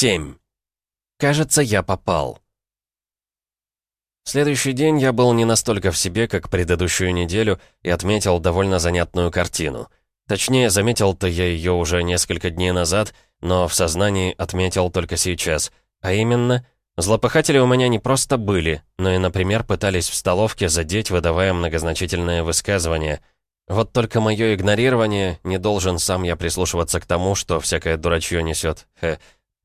7. Кажется, я попал. Следующий день я был не настолько в себе, как предыдущую неделю, и отметил довольно занятную картину. Точнее, заметил-то я ее уже несколько дней назад, но в сознании отметил только сейчас. А именно, злопыхатели у меня не просто были, но и, например, пытались в столовке задеть, выдавая многозначительные высказывания. Вот только мое игнорирование, не должен сам я прислушиваться к тому, что всякое дурачье несет, хе,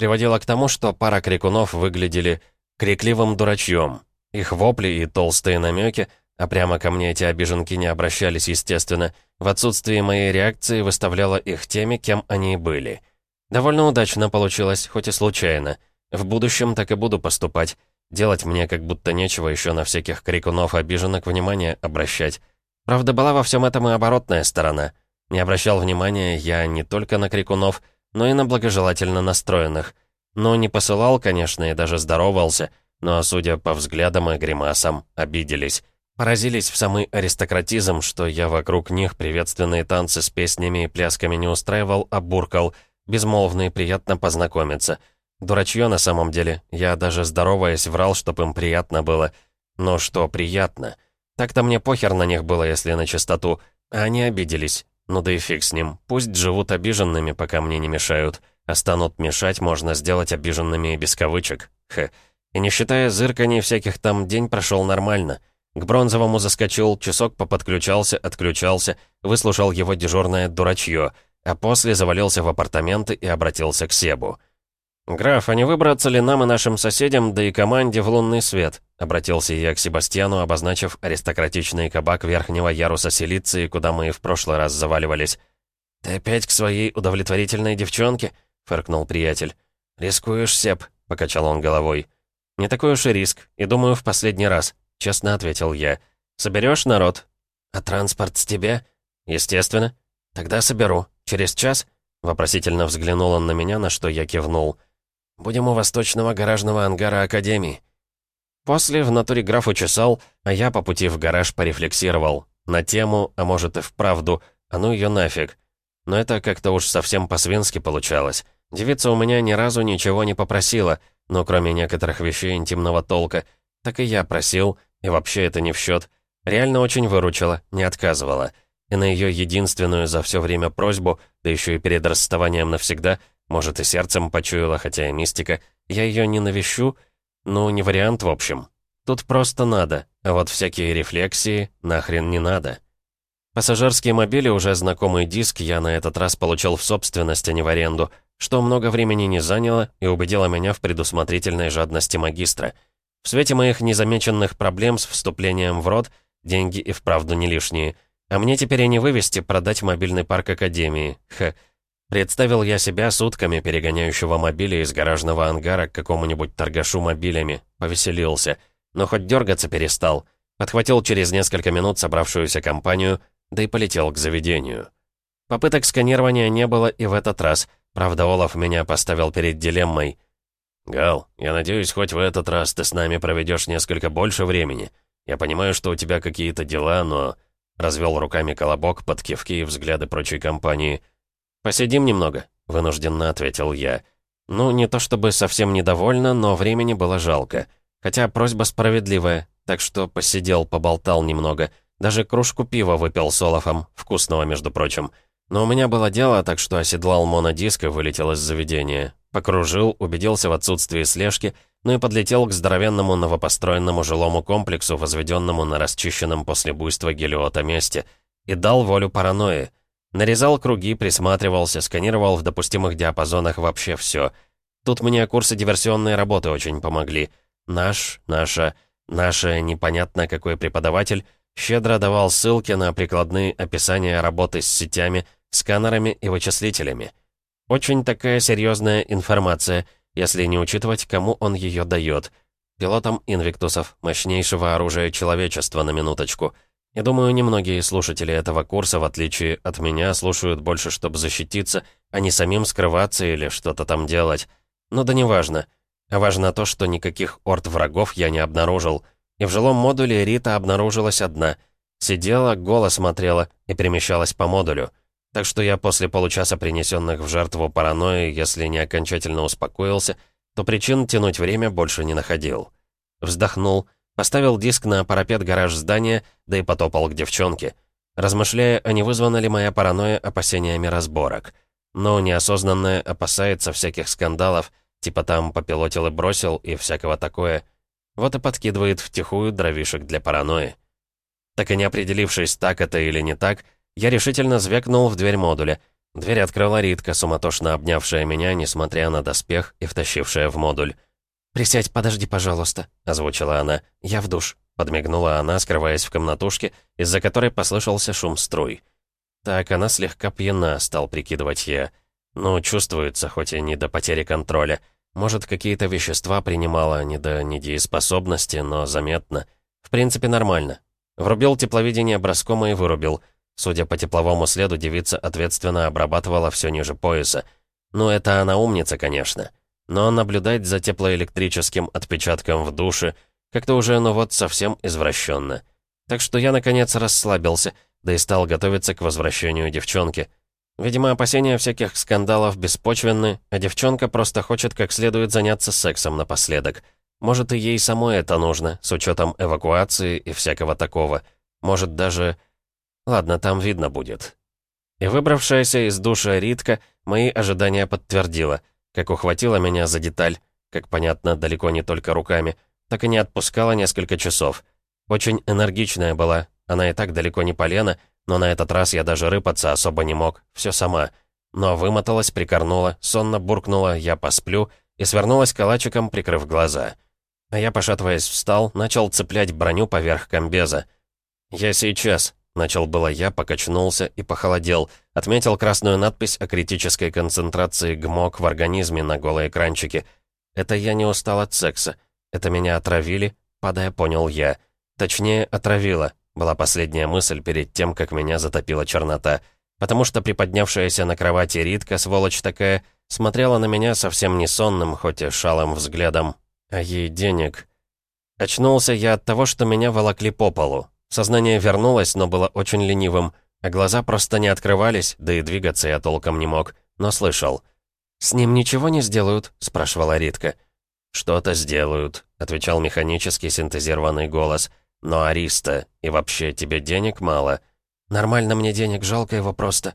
приводило к тому, что пара крикунов выглядели крикливым дурачьем. Их вопли и толстые намеки, а прямо ко мне эти обиженки не обращались, естественно, в отсутствии моей реакции выставляла их теми, кем они были. Довольно удачно получилось, хоть и случайно. В будущем так и буду поступать. Делать мне как будто нечего еще на всяких крикунов обиженок внимание обращать. Правда, была во всем этом и оборотная сторона. Не обращал внимания я не только на крикунов, но и на благожелательно настроенных. Но не посылал, конечно, и даже здоровался, но, судя по взглядам и гримасам, обиделись. Поразились в самый аристократизм, что я вокруг них приветственные танцы с песнями и плясками не устраивал, а буркал. Безмолвно и приятно познакомиться. Дурачье на самом деле. Я даже здороваясь врал, чтоб им приятно было. Но что приятно? Так-то мне похер на них было, если на чистоту. А они обиделись. Ну да и фиг с ним. Пусть живут обиженными, пока мне не мешают. А станут мешать, можно сделать обиженными и без кавычек. Хе. И не считая зырканий всяких там, день прошел нормально. К бронзовому заскочил, часок поподключался, отключался, выслушал его дежурное дурачье, а после завалился в апартаменты и обратился к Себу. «Граф, а не выбраться ли нам и нашим соседям, да и команде в лунный свет?» Обратился я к Себастьяну, обозначив аристократичный кабак верхнего яруса Силиции, куда мы и в прошлый раз заваливались. «Ты опять к своей удовлетворительной девчонке?» — фыркнул приятель. «Рискуешь, Себ?» — покачал он головой. «Не такой уж и риск, и думаю, в последний раз», — честно ответил я. «Соберешь народ?» «А транспорт с тебя?» «Естественно». «Тогда соберу. Через час?» Вопросительно взглянул он на меня, на что я кивнул. «Будем у восточного гаражного ангара Академии». После в натуре граф учесал, а я по пути в гараж порефлексировал. На тему, а может и вправду, а ну ее нафиг. Но это как-то уж совсем по-свински получалось. Девица у меня ни разу ничего не попросила, но кроме некоторых вещей интимного толка, так и я просил, и вообще это не в счет. Реально очень выручила, не отказывала. И на ее единственную за все время просьбу, да еще и перед расставанием навсегда, может и сердцем почуяла, хотя и мистика, я ее не навещу, ну, не вариант в общем. Тут просто надо, а вот всякие рефлексии нахрен не надо. Пассажирские мобили, уже знакомый диск, я на этот раз получил в собственность, а не в аренду, что много времени не заняло и убедило меня в предусмотрительной жадности магистра. В свете моих незамеченных проблем с вступлением в род, деньги и вправду не лишние. А мне теперь и не вывести, продать мобильный парк Академии. Ха. Представил я себя сутками перегоняющего мобиля из гаражного ангара к какому-нибудь торгашу мобилями. Повеселился. Но хоть дергаться перестал. Подхватил через несколько минут собравшуюся компанию, да и полетел к заведению. Попыток сканирования не было и в этот раз — Правда, Олаф меня поставил перед дилеммой. «Гал, я надеюсь, хоть в этот раз ты с нами проведешь несколько больше времени. Я понимаю, что у тебя какие-то дела, но...» Развел руками колобок под кивки и взгляды прочей компании. «Посидим немного», — вынужденно ответил я. Ну, не то чтобы совсем недовольна, но времени было жалко. Хотя просьба справедливая, так что посидел, поболтал немного. Даже кружку пива выпил с Олафом, вкусного, между прочим. Но у меня было дело, так что оседлал монодиск и вылетел из заведения. Покружил, убедился в отсутствии слежки, ну и подлетел к здоровенному новопостроенному жилому комплексу, возведенному на расчищенном после буйства Гелиота месте, и дал волю паранойи. Нарезал круги, присматривался, сканировал в допустимых диапазонах вообще все. Тут мне курсы диверсионной работы очень помогли. Наш, наша, наша непонятно какой преподаватель щедро давал ссылки на прикладные описания работы с сетями, сканерами и вычислителями. Очень такая серьезная информация, если не учитывать, кому он ее дает. Пилотам инвиктусов, мощнейшего оружия человечества на минуточку. Я думаю, немногие слушатели этого курса, в отличие от меня, слушают больше, чтобы защититься, а не самим скрываться или что-то там делать. Но да неважно. Важно то, что никаких орд врагов я не обнаружил. И в жилом модуле Рита обнаружилась одна. Сидела, голо смотрела и перемещалась по модулю. Так что я после получаса принесенных в жертву паранойи, если не окончательно успокоился, то причин тянуть время больше не находил. Вздохнул, поставил диск на парапет гараж здания, да и потопал к девчонке. Размышляя, а не вызвана ли моя паранойя опасениями разборок. Но неосознанное опасается всяких скандалов, типа там попилотил и бросил и всякого такое. Вот и подкидывает втихую дровишек для паранойи. Так и не определившись, так это или не так, я решительно звякнул в дверь модуля. Дверь открыла Ритка, суматошно обнявшая меня, несмотря на доспех и втащившая в модуль. «Присядь, подожди, пожалуйста», — озвучила она. «Я в душ», — подмигнула она, скрываясь в комнатушке, из-за которой послышался шум струй. «Так, она слегка пьяна», — стал прикидывать я. «Ну, чувствуется, хоть и не до потери контроля. Может, какие-то вещества принимала не до недееспособности, но заметно. В принципе, нормально. Врубил тепловидение броскома и вырубил. Судя по тепловому следу, девица ответственно обрабатывала все ниже пояса. Ну, это она умница, конечно. Но наблюдать за теплоэлектрическим отпечатком в душе как-то уже, ну вот, совсем извращенно. Так что я, наконец, расслабился, да и стал готовиться к возвращению девчонки. Видимо, опасения всяких скандалов беспочвенны, а девчонка просто хочет как следует заняться сексом напоследок. Может, и ей самой это нужно, с учетом эвакуации и всякого такого. Может, даже... Ладно, там видно будет. И выбравшаяся из душа Ритка мои ожидания подтвердила, как ухватила меня за деталь, как понятно, далеко не только руками, так и не отпускала несколько часов. Очень энергичная была, она и так далеко не полена, но на этот раз я даже рыпаться особо не мог, все сама. Но вымоталась, прикорнула, сонно буркнула «я посплю» и свернулась калачиком, прикрыв глаза. А я, пошатываясь, встал, начал цеплять броню поверх комбеза. «Я сейчас», — начал было я, покачнулся и похолодел, отметил красную надпись о критической концентрации ГМОК в организме на голой экранчике. «Это я не устал от секса. Это меня отравили?» — падая, понял я. Точнее, отравила, была последняя мысль перед тем, как меня затопила чернота. Потому что приподнявшаяся на кровати Ритка, сволочь такая, смотрела на меня совсем не сонным, хоть и шалым взглядом, а ей денег. Очнулся я от того, что меня волокли по полу. Сознание вернулось, но было очень ленивым, а глаза просто не открывались, да и двигаться я толком не мог, но слышал. «С ним ничего не сделают?» — спрашивала Ритка. «Что-то сделают», — отвечал механически синтезированный голос. «Но, Ариста, и вообще тебе денег мало?» «Нормально мне денег, жалко его просто».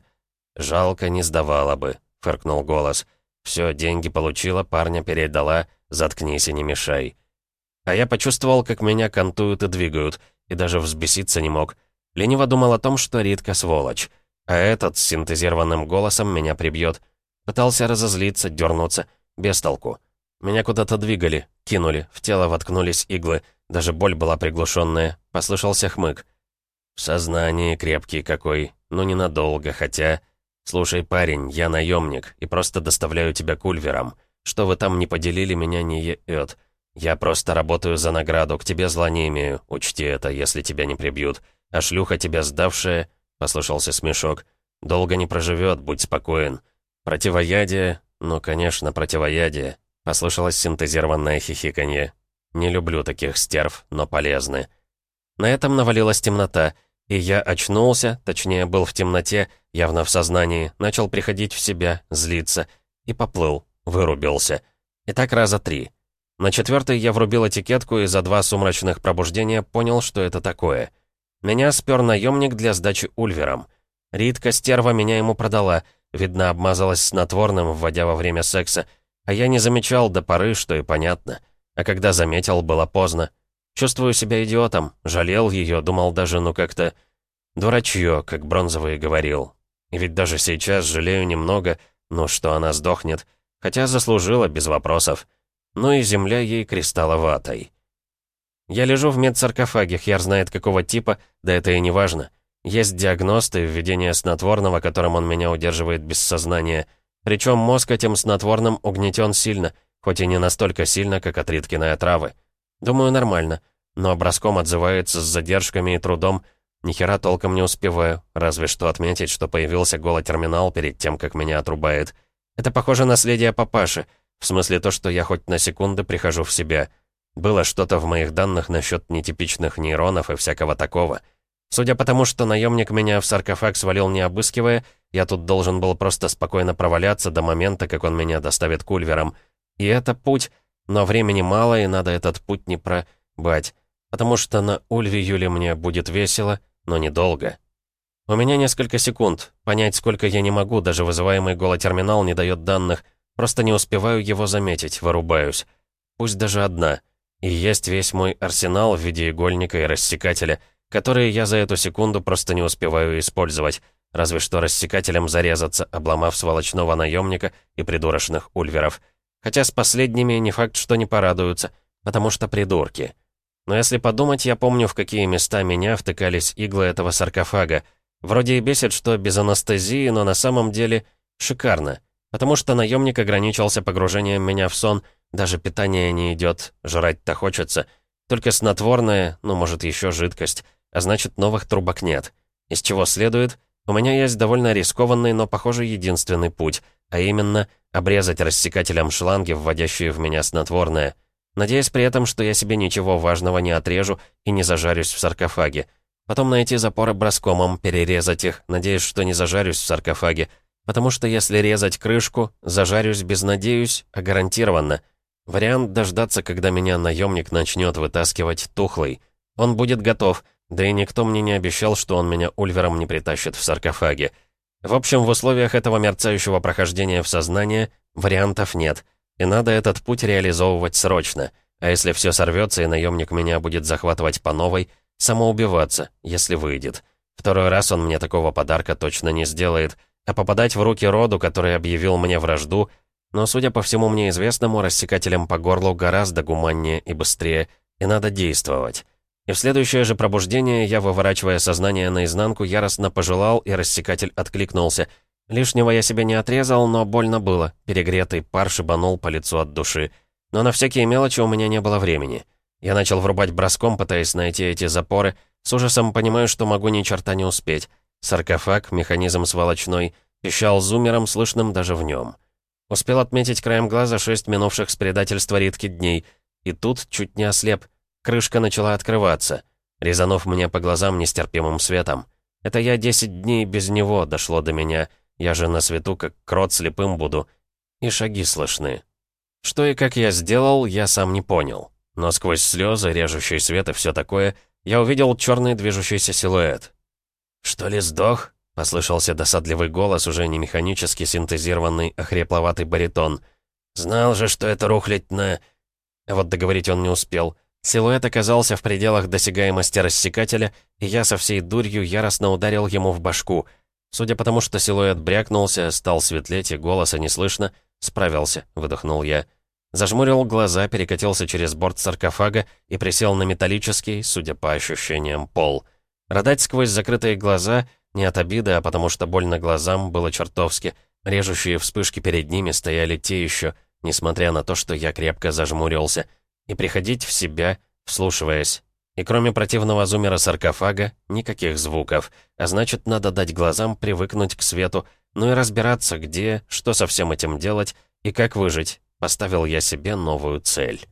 «Жалко не сдавала бы», — фыркнул голос. «Все, деньги получила, парня передала, Заткнись и не мешай. А я почувствовал, как меня кантуют и двигают, и даже взбеситься не мог. Лениво думал о том, что Ритка сволочь. А этот с синтезированным голосом меня прибьет. Пытался разозлиться, дернуться. Без толку. Меня куда-то двигали, кинули, в тело воткнулись иглы. Даже боль была приглушенная. Послышался хмык. В сознании крепкий какой. Ну, ненадолго, хотя... Слушай, парень, я наемник и просто доставляю тебя кульвером. Что вы там не поделили, меня не еет. Я просто работаю за награду, к тебе зла не имею. Учти это, если тебя не прибьют. А шлюха тебя сдавшая...» — послышался смешок. «Долго не проживет, будь спокоен. Противоядие... Ну, конечно, противоядие». Послышалось синтезированное хихиканье. «Не люблю таких стерв, но полезны». На этом навалилась темнота, и я очнулся, точнее, был в темноте, явно в сознании, начал приходить в себя, злиться, и поплыл. Вырубился. И так раза три. На четвертый я врубил этикетку и за два сумрачных пробуждения понял, что это такое. Меня спер наемник для сдачи ульвером. Ритка стерва меня ему продала, видно, обмазалась снотворным, вводя во время секса, а я не замечал до поры, что и понятно. А когда заметил, было поздно. Чувствую себя идиотом, жалел ее, думал даже, ну как-то... Дурачье, как Бронзовый говорил. И ведь даже сейчас жалею немного, ну что она сдохнет. Хотя заслужила, без вопросов. Ну и земля ей кристалловатой. Я лежу в медсаркофаге, хер знает какого типа, да это и не важно. Есть диагност введение снотворного, которым он меня удерживает без сознания. Причем мозг этим снотворным угнетен сильно, хоть и не настолько сильно, как от Риткиной отравы. Думаю, нормально. Но образком отзывается с задержками и трудом. Ни хера толком не успеваю, разве что отметить, что появился голотерминал перед тем, как меня отрубает. Это похоже наследие папаши, в смысле то, что я хоть на секунды прихожу в себя. Было что-то в моих данных насчет нетипичных нейронов и всякого такого. Судя по тому, что наемник меня в саркофаг свалил не обыскивая, я тут должен был просто спокойно проваляться до момента, как он меня доставит к Ульверам. И это путь, но времени мало, и надо этот путь не пробать. Потому что на Ульве Юле мне будет весело, но недолго. У меня несколько секунд. Понять, сколько я не могу, даже вызываемый голотерминал не дает данных. Просто не успеваю его заметить, вырубаюсь. Пусть даже одна. И есть весь мой арсенал в виде игольника и рассекателя, которые я за эту секунду просто не успеваю использовать. Разве что рассекателем зарезаться, обломав сволочного наемника и придурочных ульверов. Хотя с последними не факт, что не порадуются, потому что придурки. Но если подумать, я помню, в какие места меня втыкались иглы этого саркофага. Вроде и бесит, что без анестезии, но на самом деле шикарно. Потому что наемник ограничился погружением меня в сон, даже питание не идет, жрать-то хочется. Только снотворное, ну, может, еще жидкость, а значит, новых трубок нет. Из чего следует, у меня есть довольно рискованный, но, похоже, единственный путь, а именно обрезать рассекателем шланги, вводящие в меня снотворное. Надеясь при этом, что я себе ничего важного не отрежу и не зажарюсь в саркофаге. Потом найти запоры броскомом, перерезать их, надеясь, что не зажарюсь в саркофаге. Потому что если резать крышку, зажарюсь без «надеюсь», а гарантированно. Вариант дождаться, когда меня наемник начнет вытаскивать тухлый. Он будет готов, да и никто мне не обещал, что он меня ульвером не притащит в саркофаге. В общем, в условиях этого мерцающего прохождения в сознание вариантов нет — и надо этот путь реализовывать срочно. А если все сорвется и наемник меня будет захватывать по новой, самоубиваться, если выйдет. Второй раз он мне такого подарка точно не сделает, а попадать в руки роду, который объявил мне вражду, но, судя по всему мне известному, рассекателем по горлу гораздо гуманнее и быстрее, и надо действовать. И в следующее же пробуждение я, выворачивая сознание наизнанку, яростно пожелал, и рассекатель откликнулся — Лишнего я себе не отрезал, но больно было. Перегретый пар шибанул по лицу от души. Но на всякие мелочи у меня не было времени. Я начал врубать броском, пытаясь найти эти запоры. С ужасом понимаю, что могу ни черта не успеть. Саркофаг, механизм сволочной, пищал зумером, слышным даже в нем. Успел отметить краем глаза шесть минувших с предательства Ритки дней. И тут чуть не ослеп. Крышка начала открываться, резанув мне по глазам нестерпимым светом. Это я десять дней без него дошло до меня — я же на свету как крот слепым буду. И шаги слышны. Что и как я сделал, я сам не понял. Но сквозь слезы, режущий свет и все такое, я увидел черный движущийся силуэт. «Что ли сдох?» — послышался досадливый голос, уже не механически синтезированный, а хрипловатый баритон. «Знал же, что это рухлить на...» Вот договорить он не успел. Силуэт оказался в пределах досягаемости рассекателя, и я со всей дурью яростно ударил ему в башку — Судя по тому, что силуэт брякнулся, стал светлеть и голоса не слышно, справился, выдохнул я. Зажмурил глаза, перекатился через борт саркофага и присел на металлический, судя по ощущениям, пол. Родать сквозь закрытые глаза не от обиды, а потому что больно глазам было чертовски. Режущие вспышки перед ними стояли те еще, несмотря на то, что я крепко зажмурился. И приходить в себя, вслушиваясь, и кроме противного зумера саркофага, никаких звуков. А значит, надо дать глазам привыкнуть к свету, ну и разбираться, где, что со всем этим делать и как выжить. Поставил я себе новую цель.